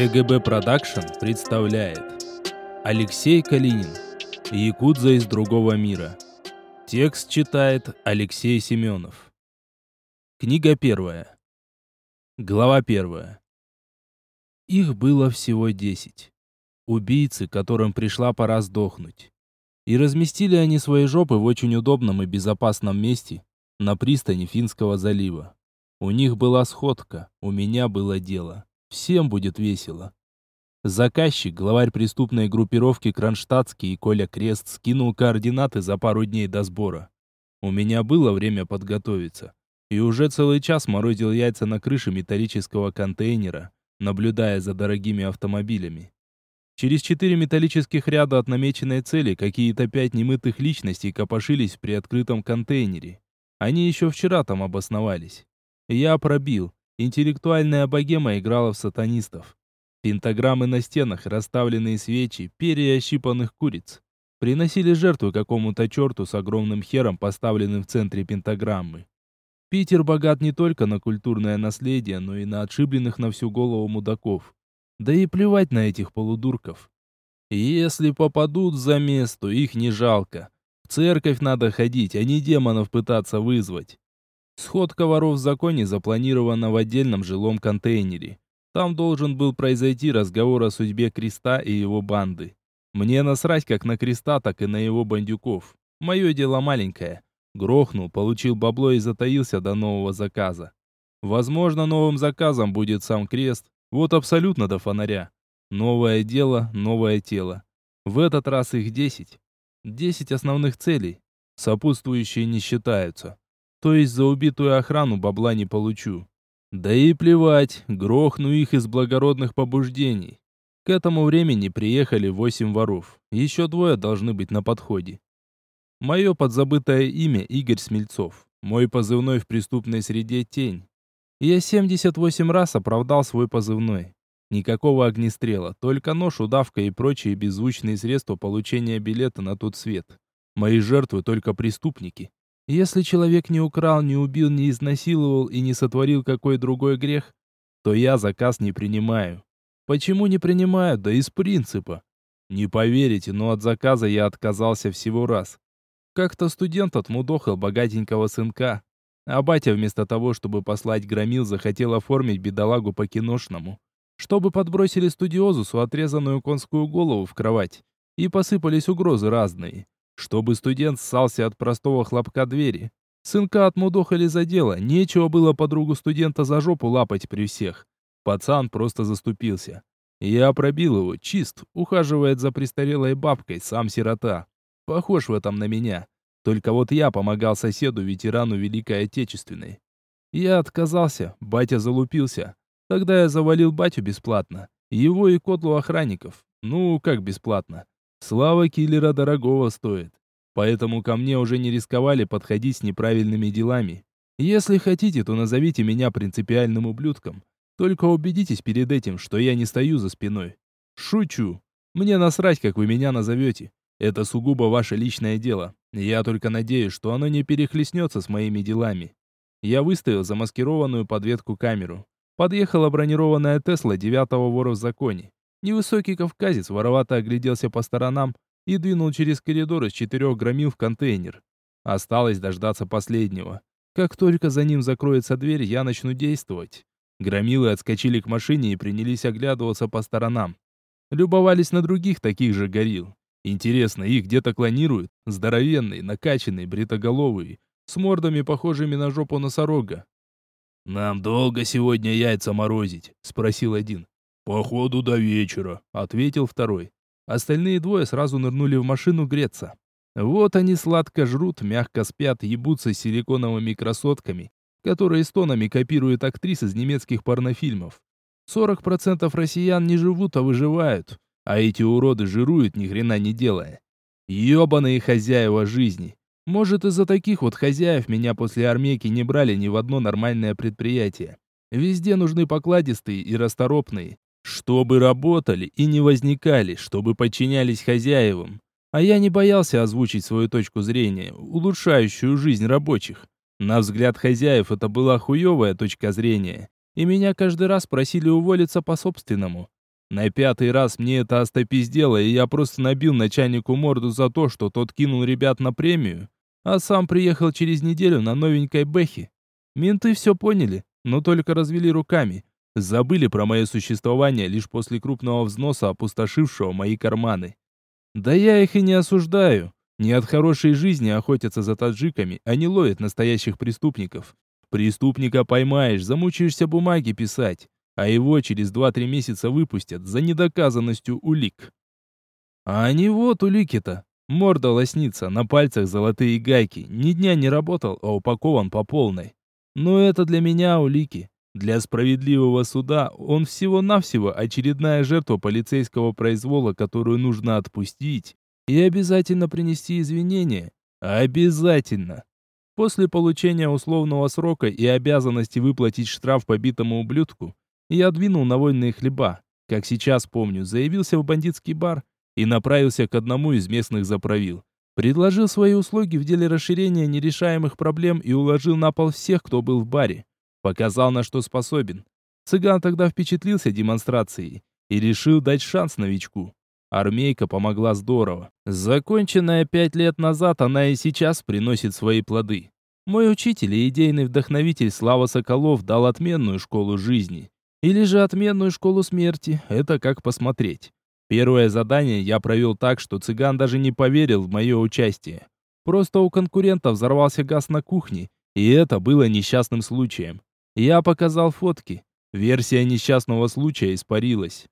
ТГБ Production представляет Алексей Калинин Якудза из другого мира Текст читает Алексей Семенов Книга первая Глава первая Их было всего десять. Убийцы, которым пришла пора сдохнуть. И разместили они свои жопы в очень удобном и безопасном месте на пристани Финского залива. У них была сходка, у меня было дело. Всем будет весело. Заказчик, главарь преступной группировки Кронштадтский и Коля Крест скинул координаты за пару дней до сбора. У меня было время подготовиться. И уже целый час морозил яйца на крыше металлического контейнера, наблюдая за дорогими автомобилями. Через четыре металлических ряда от намеченной цели какие-то пять немытых личностей копошились в приоткрытом контейнере. Они еще вчера там обосновались. Я пробил, Интеллектуальная богема играла в сатанистов. Пентаграммы на стенах, расставленные свечи, перья ощипанных куриц. Приносили жертву какому-то черту с огромным хером, поставленным в центре пентаграммы. Питер богат не только на культурное наследие, но и на отшибленных на всю голову мудаков. Да и плевать на этих полудурков. Если попадут за место, их не жалко. В церковь надо ходить, а не демонов пытаться вызвать. Сходка воров в законе запланирована в отдельном жилом контейнере. Там должен был произойти разговор о судьбе Креста и его банды. Мне насрать как на Креста, так и на его бандюков. Мое дело маленькое. Грохнул, получил бабло и затаился до нового заказа. Возможно, новым заказом будет сам Крест. Вот абсолютно до фонаря. Новое дело, новое тело. В этот раз их десять. Десять основных целей. Сопутствующие не считаются. То есть за убитую охрану бабла не получу. Да и плевать, грохну их из благородных побуждений. К этому времени приехали восемь воров. Еще двое должны быть на подходе. Мое подзабытое имя Игорь Смельцов. Мой позывной в преступной среде «Тень». Я 78 раз оправдал свой позывной. Никакого огнестрела, только нож, удавка и прочие беззвучные средства получения билета на тот свет. Мои жертвы только преступники. Если человек не украл, не убил, не изнасиловал и не сотворил какой другой грех, то я заказ не принимаю. Почему не принимаю? Да из принципа. Не поверите, но от заказа я отказался всего раз. Как-то студент отмудохал богатенького сынка, а батя вместо того, чтобы послать громил, захотел оформить бедолагу по-киношному. Чтобы подбросили студиозусу отрезанную конскую голову в кровать. И посыпались угрозы разные чтобы студент ссался от простого хлопка двери. Сынка отмудохали за дело, нечего было подругу студента за жопу лапать при всех. Пацан просто заступился. Я пробил его, чист, ухаживает за престарелой бабкой, сам сирота. Похож в этом на меня. Только вот я помогал соседу, ветерану Великой Отечественной. Я отказался, батя залупился. Тогда я завалил батю бесплатно. Его и котлу охранников. Ну, как бесплатно. Слава киллера дорогого стоит. Поэтому ко мне уже не рисковали подходить с неправильными делами. Если хотите, то назовите меня принципиальным ублюдком. Только убедитесь перед этим, что я не стою за спиной. Шучу. Мне насрать, как вы меня назовете. Это сугубо ваше личное дело. Я только надеюсь, что оно не перехлестнется с моими делами. Я выставил замаскированную подветку камеру. Подъехала бронированная Тесла девятого вора в законе. Невысокий кавказец воровато огляделся по сторонам и двинул через коридор из четырех громил в контейнер. Осталось дождаться последнего. Как только за ним закроется дверь, я начну действовать. Громилы отскочили к машине и принялись оглядываться по сторонам. Любовались на других таких же горил. Интересно, их где-то клонируют? Здоровенные, накачанные, бритоголовые, с мордами, похожими на жопу носорога. «Нам долго сегодня яйца морозить?» — спросил один. «Походу до вечера», — ответил второй. Остальные двое сразу нырнули в машину греться. Вот они сладко жрут, мягко спят, ебутся силиконовыми красотками, которые стонами копируют актрис из немецких порнофильмов. 40% россиян не живут, а выживают, а эти уроды жируют, ни хрена не делая. Ёбаные хозяева жизни. Может, из-за таких вот хозяев меня после армейки не брали ни в одно нормальное предприятие. Везде нужны покладистые и расторопные, чтобы работали и не возникали, чтобы подчинялись хозяевам. А я не боялся озвучить свою точку зрения, улучшающую жизнь рабочих. На взгляд хозяев это была хуевая точка зрения. И меня каждый раз просили уволиться по собственному. На пятый раз мне это остопиздело, и я просто набил начальнику морду за то, что тот кинул ребят на премию, а сам приехал через неделю на новенькой Бэхе. Менты все поняли, но только развели руками. Забыли про мое существование лишь после крупного взноса, опустошившего мои карманы. Да я их и не осуждаю. Не от хорошей жизни охотятся за таджиками, а не ловят настоящих преступников. Преступника поймаешь, замучаешься бумаги писать а его через 2-3 месяца выпустят за недоказанностью улик. А они вот улики-то. Морда лоснится, на пальцах золотые гайки. Ни дня не работал, а упакован по полной. Но это для меня улики. Для справедливого суда он всего-навсего очередная жертва полицейского произвола, которую нужно отпустить и обязательно принести извинения. Обязательно. После получения условного срока и обязанности выплатить штраф побитому ублюдку, я двинул на вольные хлеба, как сейчас помню, заявился в бандитский бар и направился к одному из местных заправил. Предложил свои услуги в деле расширения нерешаемых проблем и уложил на пол всех, кто был в баре. Показал, на что способен. Цыган тогда впечатлился демонстрацией и решил дать шанс новичку. Армейка помогла здорово. Законченная пять лет назад, она и сейчас приносит свои плоды. Мой учитель и идейный вдохновитель Слава Соколов дал отменную школу жизни. Или же отменную школу смерти, это как посмотреть. Первое задание я провел так, что цыган даже не поверил в мое участие. Просто у конкурента взорвался газ на кухне, и это было несчастным случаем. Я показал фотки. Версия несчастного случая испарилась.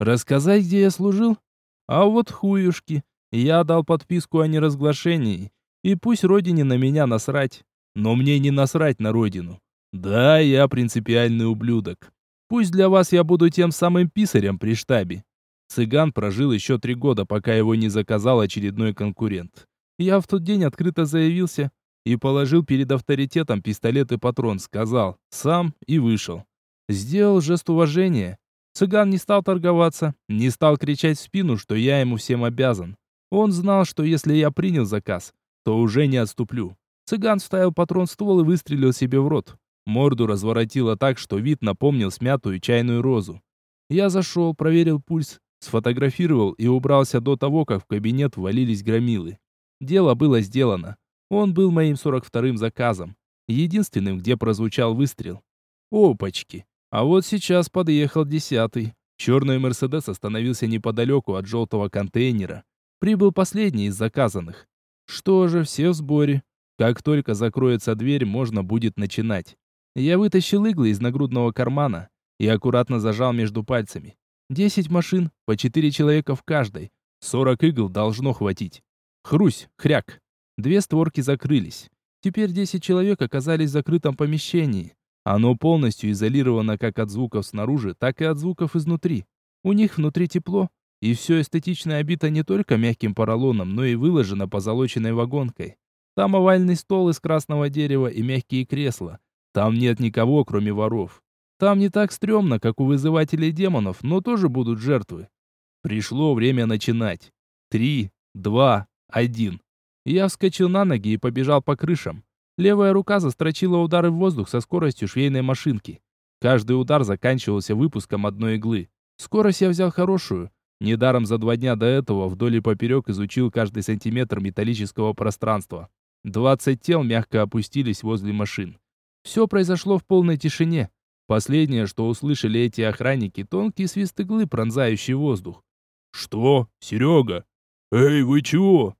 Рассказать, где я служил? А вот хуюшки. Я дал подписку о неразглашении, и пусть родине на меня насрать. Но мне не насрать на родину. Да, я принципиальный ублюдок. Пусть для вас я буду тем самым писарем при штабе. Цыган прожил еще три года, пока его не заказал очередной конкурент. Я в тот день открыто заявился и положил перед авторитетом пистолет и патрон, сказал «сам» и вышел. Сделал жест уважения. Цыган не стал торговаться, не стал кричать в спину, что я ему всем обязан. Он знал, что если я принял заказ, то уже не отступлю. Цыган вставил патрон в ствол и выстрелил себе в рот. Морду разворотило так, что вид напомнил смятую чайную розу. Я зашел, проверил пульс, сфотографировал и убрался до того, как в кабинет ввалились громилы. Дело было сделано. Он был моим 42-м заказом. Единственным, где прозвучал выстрел. Опачки. А вот сейчас подъехал десятый. Черный Мерседес остановился неподалеку от желтого контейнера. Прибыл последний из заказанных. Что же, все в сборе. Как только закроется дверь, можно будет начинать. Я вытащил иглы из нагрудного кармана и аккуратно зажал между пальцами. Десять машин, по четыре человека в каждой. Сорок игл должно хватить. Хрусь, хряк. Две створки закрылись. Теперь десять человек оказались в закрытом помещении. Оно полностью изолировано как от звуков снаружи, так и от звуков изнутри. У них внутри тепло, и все эстетично обито не только мягким поролоном, но и выложено позолоченной вагонкой. Там овальный стол из красного дерева и мягкие кресла, там нет никого, кроме воров. Там не так стрёмно, как у вызывателей демонов, но тоже будут жертвы. Пришло время начинать. Три, два, один. Я вскочил на ноги и побежал по крышам. Левая рука застрочила удары в воздух со скоростью швейной машинки. Каждый удар заканчивался выпуском одной иглы. Скорость я взял хорошую. Недаром за два дня до этого вдоль и поперек изучил каждый сантиметр металлического пространства. Двадцать тел мягко опустились возле машин. Все произошло в полной тишине. Последнее, что услышали эти охранники, тонкий свист иглы, пронзающий воздух. «Что? Серега? Эй, вы чего?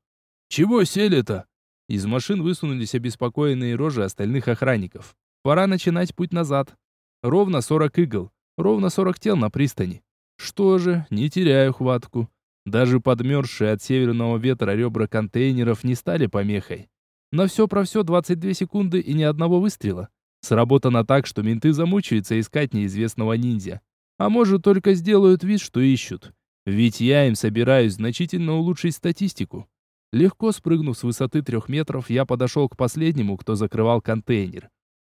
Чего сели-то?» Из машин высунулись обеспокоенные рожи остальных охранников. Пора начинать путь назад. Ровно 40 игл, ровно 40 тел на пристани. Что же, не теряю хватку. Даже подмерзшие от северного ветра ребра контейнеров не стали помехой. На все про все 22 секунды и ни одного выстрела. Сработано так, что менты замучаются искать неизвестного ниндзя. А может, только сделают вид, что ищут. Ведь я им собираюсь значительно улучшить статистику. Легко спрыгнув с высоты трех метров, я подошел к последнему, кто закрывал контейнер.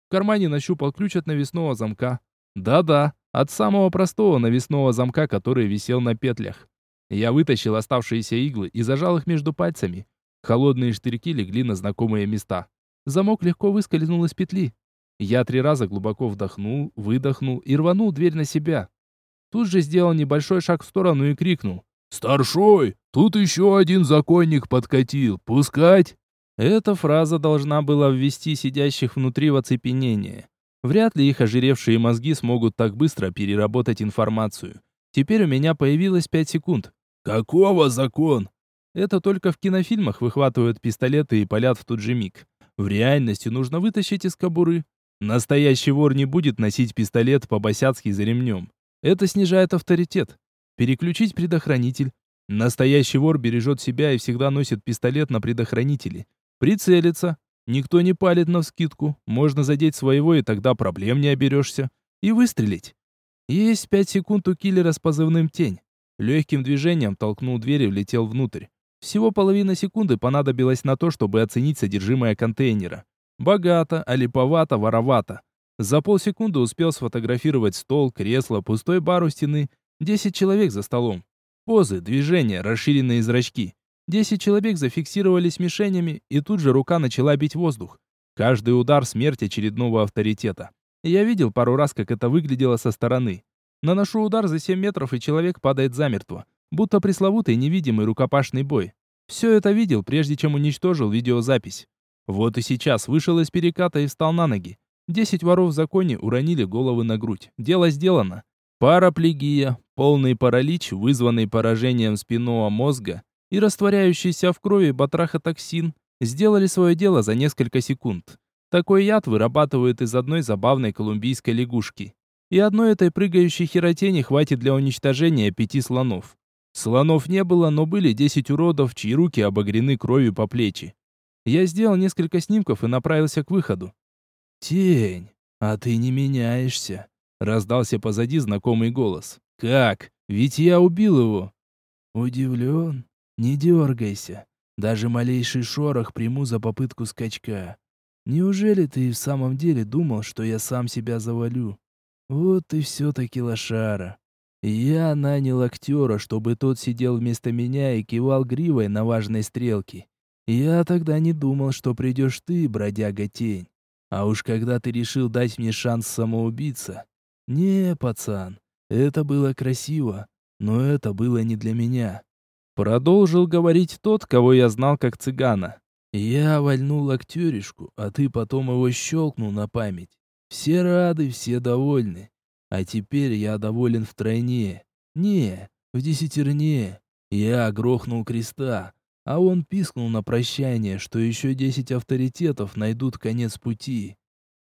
В кармане нащупал ключ от навесного замка. Да-да, от самого простого навесного замка, который висел на петлях. Я вытащил оставшиеся иглы и зажал их между пальцами. Холодные штырьки легли на знакомые места. Замок легко выскользнул из петли. Я три раза глубоко вдохнул, выдохнул и рванул дверь на себя. Тут же сделал небольшой шаг в сторону и крикнул. «Старшой, тут еще один законник подкатил. Пускать?» Эта фраза должна была ввести сидящих внутри в оцепенение. Вряд ли их ожиревшие мозги смогут так быстро переработать информацию. Теперь у меня появилось пять секунд. «Какого закон?» Это только в кинофильмах выхватывают пистолеты и палят в тот же миг. В реальности нужно вытащить из кобуры. Настоящий вор не будет носить пистолет по-босяцки за ремнем. Это снижает авторитет. Переключить предохранитель. Настоящий вор бережет себя и всегда носит пистолет на предохранителе. Прицелиться. Никто не палит на вскидку. Можно задеть своего, и тогда проблем не оберешься. И выстрелить. Есть пять секунд у киллера с позывным «Тень». Легким движением толкнул дверь и влетел внутрь. Всего половина секунды понадобилось на то, чтобы оценить содержимое контейнера. Богато, а липовато, воровато. За полсекунды успел сфотографировать стол, кресло, пустой бар у стены. Десять человек за столом. Позы, движения, расширенные зрачки. Десять человек зафиксировались мишенями, и тут же рука начала бить воздух. Каждый удар смерть очередного авторитета. Я видел пару раз, как это выглядело со стороны. Наношу удар за 7 метров, и человек падает замертво. Будто пресловутый невидимый рукопашный бой. Все это видел, прежде чем уничтожил видеозапись. Вот и сейчас вышел из переката и встал на ноги. Десять воров в законе уронили головы на грудь. Дело сделано. Параплегия, полный паралич, вызванный поражением спинного мозга и растворяющийся в крови батрахотоксин, сделали свое дело за несколько секунд. Такой яд вырабатывают из одной забавной колумбийской лягушки. И одной этой прыгающей херотени хватит для уничтожения пяти слонов. Слонов не было, но были десять уродов, чьи руки обогрены кровью по плечи. Я сделал несколько снимков и направился к выходу. «Тень, а ты не меняешься», — раздался позади знакомый голос. «Как? Ведь я убил его». «Удивлен? Не дергайся. Даже малейший шорох приму за попытку скачка. Неужели ты и в самом деле думал, что я сам себя завалю? Вот ты все-таки лошара. Я нанял актера, чтобы тот сидел вместо меня и кивал гривой на важной стрелке. Я тогда не думал, что придешь ты, бродяга-тень. А уж когда ты решил дать мне шанс самоубиться... Не, пацан, это было красиво, но это было не для меня. Продолжил говорить тот, кого я знал как цыгана. Я вальнул актеришку, а ты потом его щелкнул на память. Все рады, все довольны. А теперь я доволен втройне. Не, в десятерне. Я грохнул креста, а он пискнул на прощание, что еще десять авторитетов найдут конец пути.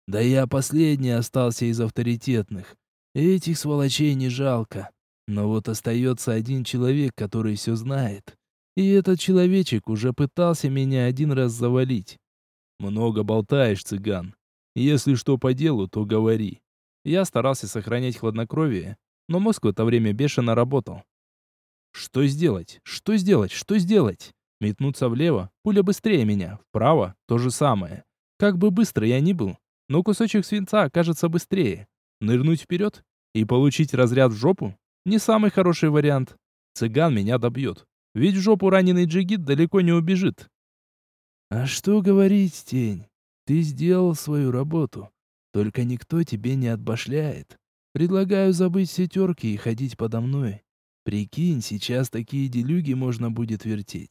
Да я последний остался из авторитетных. Этих сволочей не жалко. Но вот остается один человек, который все знает. И этот человечек уже пытался меня один раз завалить. Много болтаешь, цыган. Если что по делу, то говори. Я старался сохранять хладнокровие, но мозг в это время бешено работал. Что сделать? Что сделать? Что сделать? Метнуться влево, пуля быстрее меня, вправо то же самое. Как бы быстро я ни был, но кусочек свинца окажется быстрее. Нырнуть вперед и получить разряд в жопу не самый хороший вариант. Цыган меня добьет, ведь в жопу раненый джигит далеко не убежит. А что говорить, тень? Ты сделал свою работу. Только никто тебе не отбашляет. Предлагаю забыть все терки и ходить подо мной. Прикинь, сейчас такие делюги можно будет вертеть.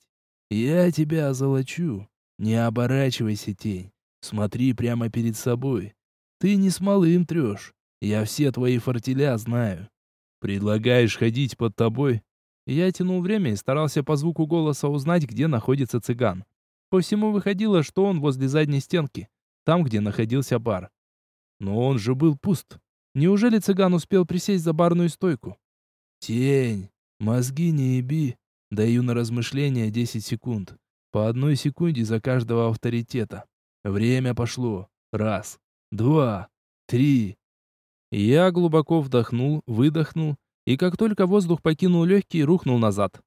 Я тебя озолочу. Не оборачивайся, тень. Смотри прямо перед собой. Ты не с малым трешь. Я все твои фортеля знаю. Предлагаешь ходить под тобой? Я тянул время и старался по звуку голоса узнать, где находится цыган. По всему выходило, что он возле задней стенки, там, где находился бар. Но он же был пуст. Неужели цыган успел присесть за барную стойку? Тень, мозги не еби. Даю на размышление 10 секунд. По одной секунде за каждого авторитета. Время пошло. Раз, два, три. Я глубоко вдохнул, выдохнул, и как только воздух покинул легкие, рухнул назад.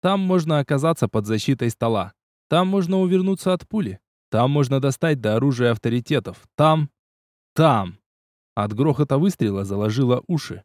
Там можно оказаться под защитой стола. Там можно увернуться от пули. Там можно достать до оружия авторитетов. Там... Там!» От грохота выстрела заложило уши.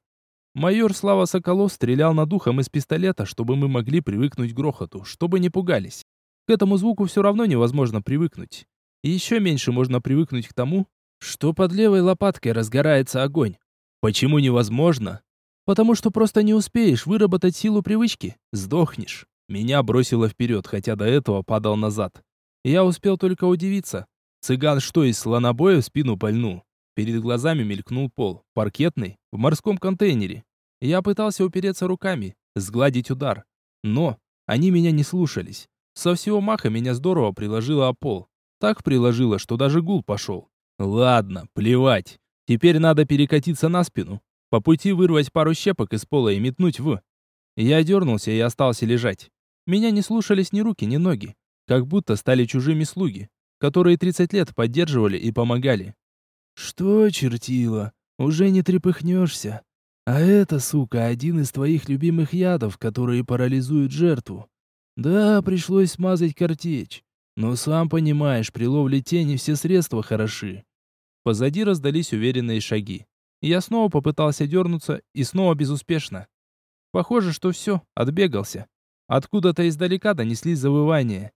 Майор Слава Соколов стрелял над ухом из пистолета, чтобы мы могли привыкнуть к грохоту, чтобы не пугались. К этому звуку все равно невозможно привыкнуть. И еще меньше можно привыкнуть к тому, что под левой лопаткой разгорается огонь. Почему невозможно? Потому что просто не успеешь выработать силу привычки, сдохнешь. Меня бросило вперед, хотя до этого падал назад. Я успел только удивиться. Цыган что из слонобоя в спину пальнул. Перед глазами мелькнул пол, паркетный, в морском контейнере. Я пытался упереться руками, сгладить удар. Но они меня не слушались. Со всего маха меня здорово приложило о пол. Так приложило, что даже гул пошел. Ладно, плевать. Теперь надо перекатиться на спину. По пути вырвать пару щепок из пола и метнуть в... Я дернулся и остался лежать. Меня не слушались ни руки, ни ноги. Как будто стали чужими слуги, которые 30 лет поддерживали и помогали. «Что, чертила, уже не трепыхнешься? А это, сука, один из твоих любимых ядов, которые парализуют жертву. Да, пришлось смазать картечь. Но сам понимаешь, при ловле тени все средства хороши. Позади раздались уверенные шаги. Я снова попытался дернуться, и снова безуспешно. Похоже, что все, отбегался. Откуда-то издалека донеслись завывания.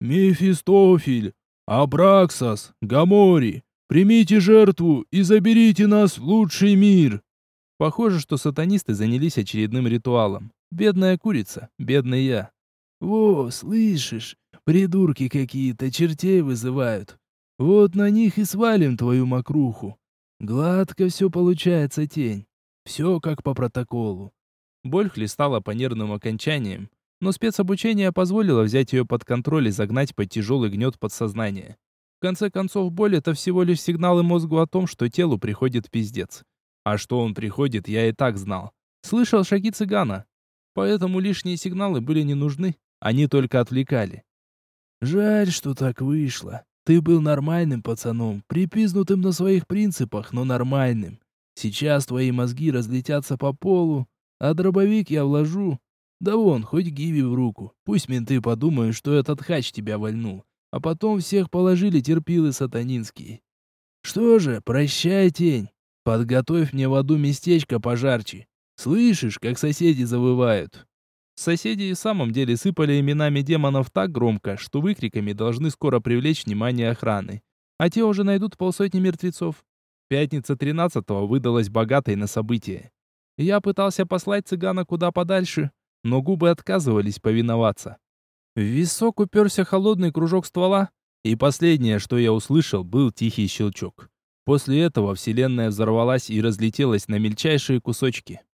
«Мефистофель! Абраксас! Гамори! Примите жертву и заберите нас в лучший мир!» Похоже, что сатанисты занялись очередным ритуалом. Бедная курица, бедный я. «Во, слышишь, придурки какие-то чертей вызывают. Вот на них и свалим твою мокруху. Гладко все получается, тень. Все как по протоколу». Боль хлестала по нервным окончаниям, но спецобучение позволило взять ее под контроль и загнать под тяжелый гнет подсознания. В конце концов, боль — это всего лишь сигналы мозгу о том, что телу приходит пиздец. А что он приходит, я и так знал. Слышал шаги цыгана. Поэтому лишние сигналы были не нужны, они только отвлекали. Жаль, что так вышло. Ты был нормальным пацаном, припизнутым на своих принципах, но нормальным. Сейчас твои мозги разлетятся по полу, а дробовик я вложу. Да вон, хоть гиви в руку. Пусть менты подумают, что этот хач тебя вольнул. А потом всех положили терпилы сатанинские. Что же, прощай, тень. Подготовь мне в аду местечко пожарче. Слышишь, как соседи завывают?» Соседи и в самом деле сыпали именами демонов так громко, что выкриками должны скоро привлечь внимание охраны. А те уже найдут полсотни мертвецов. Пятница 13-го выдалась богатой на события. Я пытался послать цыгана куда подальше, но губы отказывались повиноваться. В висок уперся холодный кружок ствола, и последнее, что я услышал, был тихий щелчок. После этого вселенная взорвалась и разлетелась на мельчайшие кусочки.